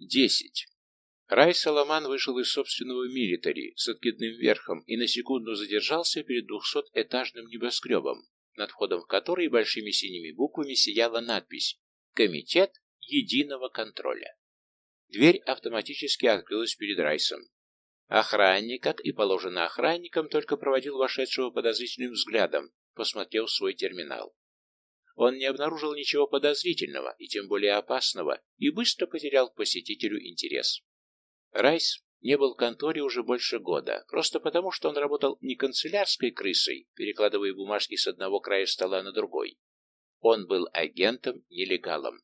Десять. Рай Соломан вышел из собственного милитари с откидным верхом и на секунду задержался перед двухсотэтажным небоскребом, над входом в который большими синими буквами сияла надпись «Комитет единого контроля». Дверь автоматически открылась перед Райсом. Охранник, как и положено охранникам, только проводил вошедшего подозрительным взглядом, посмотрел свой терминал. Он не обнаружил ничего подозрительного и тем более опасного и быстро потерял к посетителю интерес. Райс не был в конторе уже больше года, просто потому, что он работал не канцелярской крысой, перекладывая бумажки с одного края стола на другой. Он был агентом-нелегалом.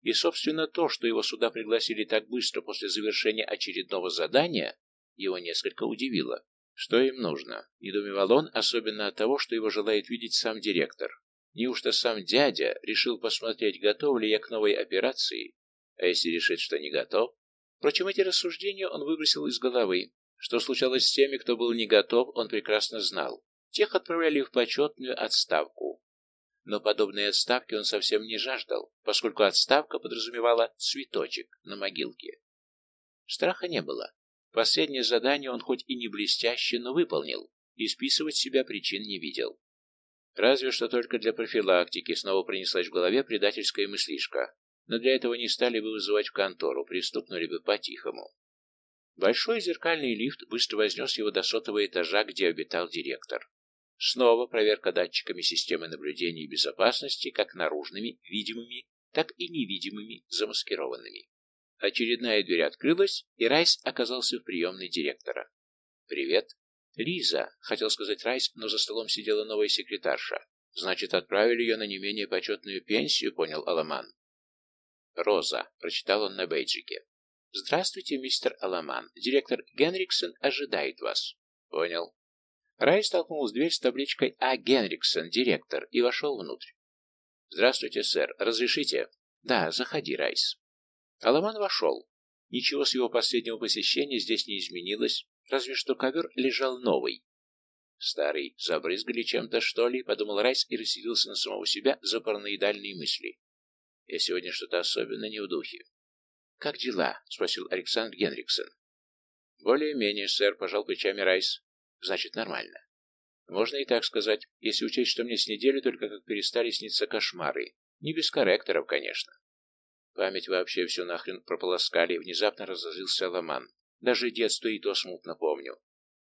И, собственно, то, что его сюда пригласили так быстро после завершения очередного задания, его несколько удивило. Что им нужно? Недоумевал он, особенно от того, что его желает видеть сам директор. Неужто сам дядя решил посмотреть, готов ли я к новой операции? А если решит, что не готов? Впрочем, эти рассуждения он выбросил из головы. Что случалось с теми, кто был не готов, он прекрасно знал. Тех отправляли в почетную отставку. Но подобной отставки он совсем не жаждал, поскольку отставка подразумевала цветочек на могилке. Страха не было. Последнее задание он хоть и не блестяще, но выполнил, и списывать себя причин не видел. Разве что только для профилактики снова принеслась в голове предательская мыслишка но для этого не стали бы вызывать в контору, приступнули бы по-тихому. Большой зеркальный лифт быстро вознес его до сотого этажа, где обитал директор. Снова проверка датчиками системы наблюдения и безопасности, как наружными, видимыми, так и невидимыми, замаскированными. Очередная дверь открылась, и Райс оказался в приемной директора. «Привет». «Лиза», — хотел сказать Райс, но за столом сидела новая секретарша. «Значит, отправили ее на не менее почетную пенсию», — понял Аламан. «Роза», — прочитал он на бейджике. «Здравствуйте, мистер Аламан. Директор Генриксон ожидает вас». «Понял». Рай столкнул дверь с табличкой «А. Генриксон, директор» и вошел внутрь. «Здравствуйте, сэр. Разрешите?» «Да, заходи, Райс». Аламан вошел. Ничего с его последнего посещения здесь не изменилось, разве что ковер лежал новый. «Старый, забрызгали чем-то, что ли?» — подумал Райс и расселился на самого себя за параноидальные мысли. Я сегодня что-то особенно не в духе. «Как дела?» — спросил Александр Генриксон. «Более-менее, сэр», — пожал плечами Райс. «Значит, нормально. Можно и так сказать, если учесть, что мне с недели только как перестали сниться кошмары. Не без корректоров, конечно». Память вообще все нахрен прополоскали, внезапно разозлился Ломан. Даже детство и то смутно помню.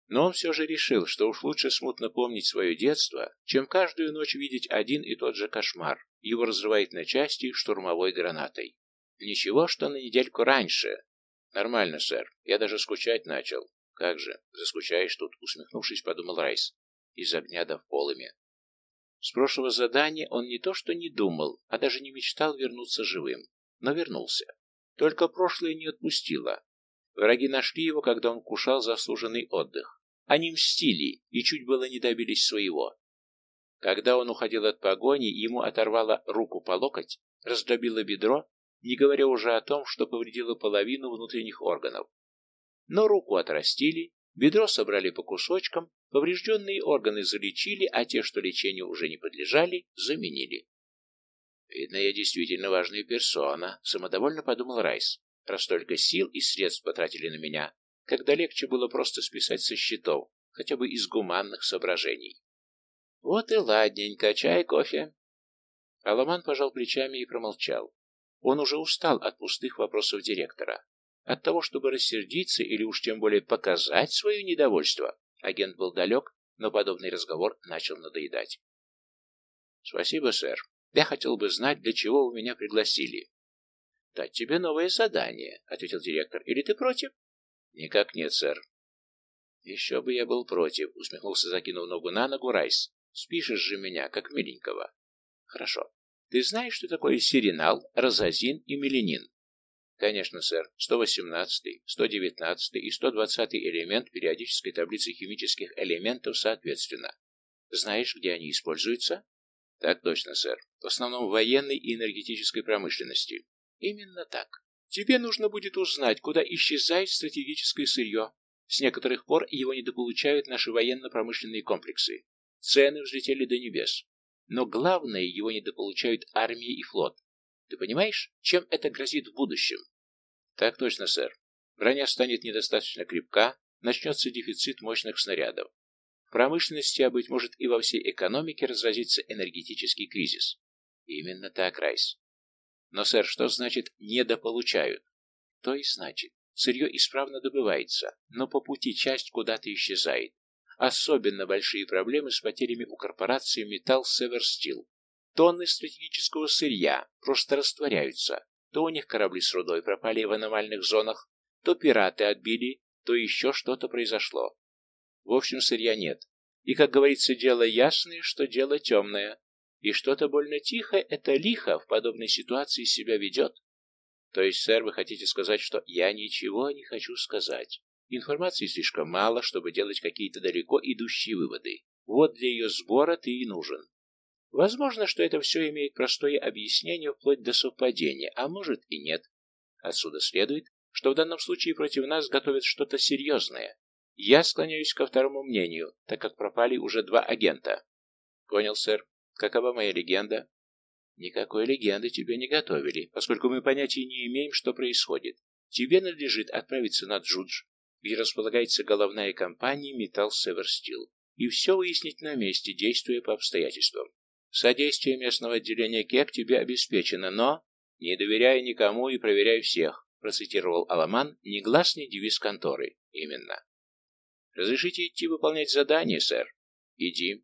Но он все же решил, что уж лучше смутно помнить свое детство, чем каждую ночь видеть один и тот же кошмар. Его разрывает на части штурмовой гранатой. Ничего, что на недельку раньше. Нормально, сэр. Я даже скучать начал. Как же, заскучаешь тут, усмехнувшись, подумал Райс. Из огня до полыми. С прошлого задания он не то что не думал, а даже не мечтал вернуться живым. Но вернулся. Только прошлое не отпустило. Враги нашли его, когда он кушал заслуженный отдых. Они мстили и чуть было не добились своего. Когда он уходил от погони, ему оторвало руку по локоть, раздробило бедро, не говоря уже о том, что повредило половину внутренних органов. Но руку отрастили, бедро собрали по кусочкам, поврежденные органы залечили, а те, что лечению уже не подлежали, заменили. «Видно, я действительно важная персона», — самодовольно подумал Райс, раз столько сил и средств потратили на меня, когда легче было просто списать со счетов, хотя бы из гуманных соображений. Вот и ладненько, чай, кофе. Аламан пожал плечами и промолчал. Он уже устал от пустых вопросов директора. От того, чтобы рассердиться или уж тем более показать свое недовольство. Агент был далек, но подобный разговор начал надоедать. «Спасибо, сэр. Я хотел бы знать, для чего вы меня пригласили». «Дать тебе новое задание», — ответил директор. «Или ты против?» «Никак нет, сэр». «Еще бы я был против», — усмехнулся, закинув ногу на ногу Райс. Спишешь же меня, как миленького. Хорошо. Ты знаешь, что такое сиренал, розазин и меленин? Конечно, сэр. 118, 119 и 120 элемент периодической таблицы химических элементов соответственно. Знаешь, где они используются? Так точно, сэр. В основном в военной и энергетической промышленности. Именно так. Тебе нужно будет узнать, куда исчезает стратегическое сырье. С некоторых пор его недополучают наши военно-промышленные комплексы. Цены взлетели до небес. Но главное, его недополучают армия и флот. Ты понимаешь, чем это грозит в будущем? Так точно, сэр. Броня станет недостаточно крепка, начнется дефицит мощных снарядов. В промышленности, а быть может и во всей экономике разразится энергетический кризис. Именно так, Райс. Но, сэр, что значит «недополучают»? То и значит, сырье исправно добывается, но по пути часть куда-то исчезает. Особенно большие проблемы с потерями у корпорации Sever Steel. Тонны стратегического сырья просто растворяются. То у них корабли с рудой пропали в аномальных зонах, то пираты отбили, то еще что-то произошло. В общем, сырья нет. И, как говорится, дело ясное, что дело темное. И что-то больно тихое это лихо в подобной ситуации себя ведет. То есть, сэр, вы хотите сказать, что я ничего не хочу сказать. Информации слишком мало, чтобы делать какие-то далеко идущие выводы. Вот для ее сбора ты и нужен. Возможно, что это все имеет простое объяснение вплоть до совпадения, а может и нет. Отсюда следует, что в данном случае против нас готовят что-то серьезное. Я склоняюсь ко второму мнению, так как пропали уже два агента. Понял, сэр. Какова моя легенда? Никакой легенды тебе не готовили, поскольку мы понятия не имеем, что происходит. Тебе надлежит отправиться на Джудж, где располагается головная компания Metal Steel, и все выяснить на месте, действуя по обстоятельствам. Содействие местного отделения КЕК тебе обеспечено, но... Не доверяй никому и проверяй всех, процитировал Аламан негласный девиз конторы. Именно. Разрешите идти выполнять задание, сэр? Иди.